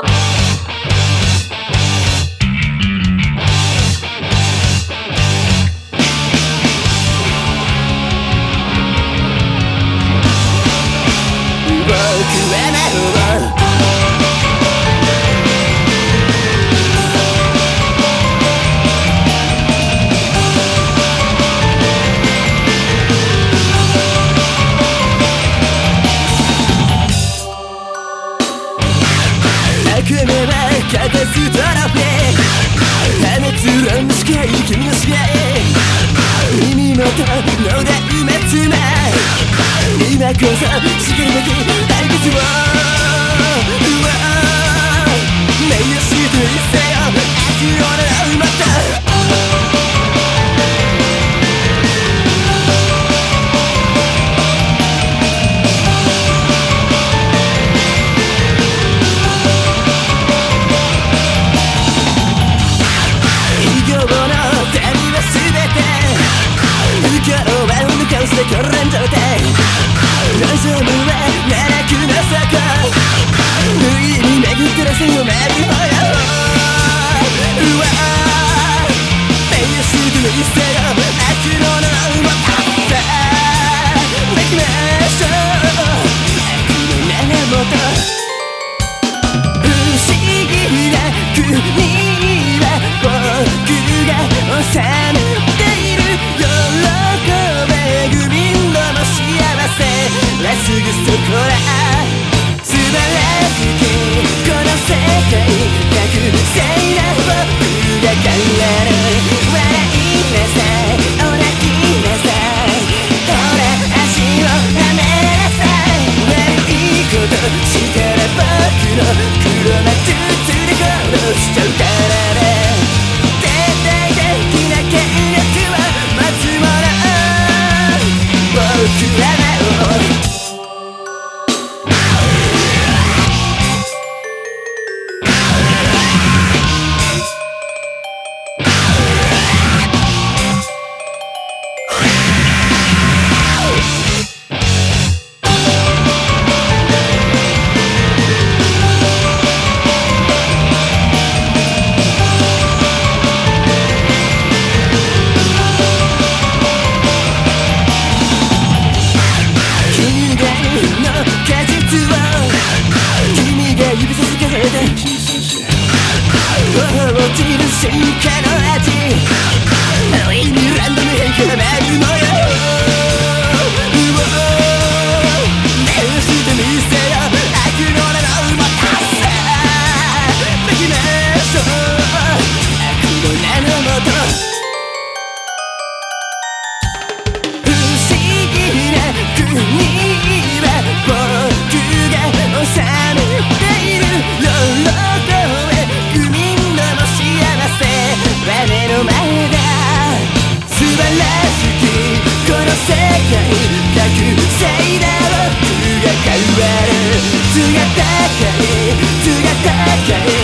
Well, you and I were 連の死刑君の死い耳の頭脳で埋め詰め。今こそしくるべき大仏。pretend 真から高い